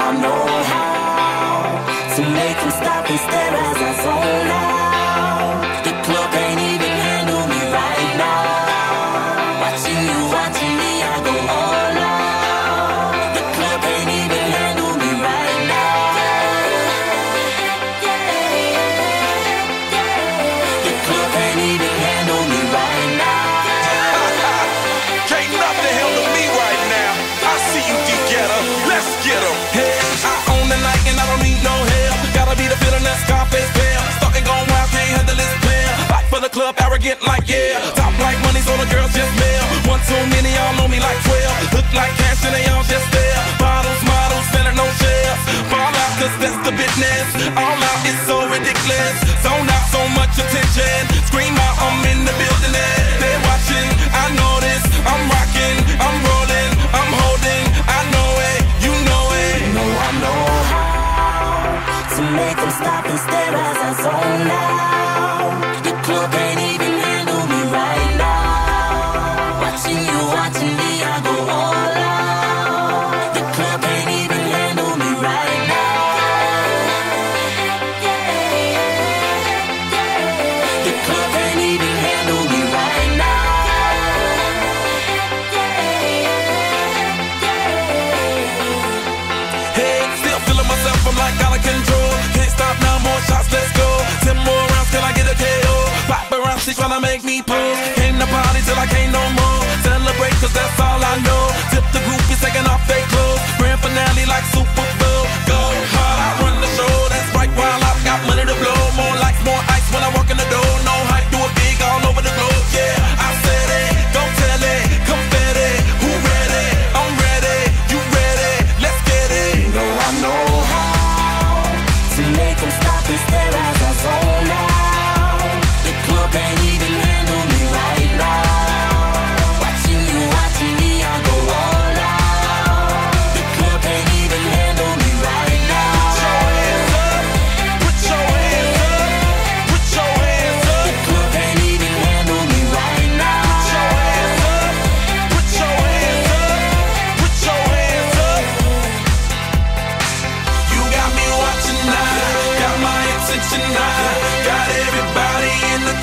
I know how to make them stop and stare as I zone out. Arrogant like yeah. Top like money's all the girls just mail. One too many, y'all know me like 12. Look like cash and they all just there. Bottles, models, better no shares. Fall out cause that's the business. All out is so ridiculous. Zone out so much attention. Scream out, I'm in the building. They're watching, I know this. I'm rocking, I'm rolling, I'm holding. I know it, you know it. You know I know how to make them stop and stare as I zone out. The club ain't even tryna make me pull. Came to party till I can't no more.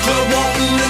to walk